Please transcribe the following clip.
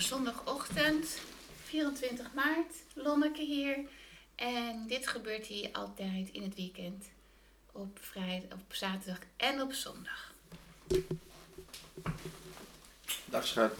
zondagochtend, 24 maart, Lonneke hier. En dit gebeurt hier altijd in het weekend. Op vrijdag, op zaterdag en op zondag. Dag schat.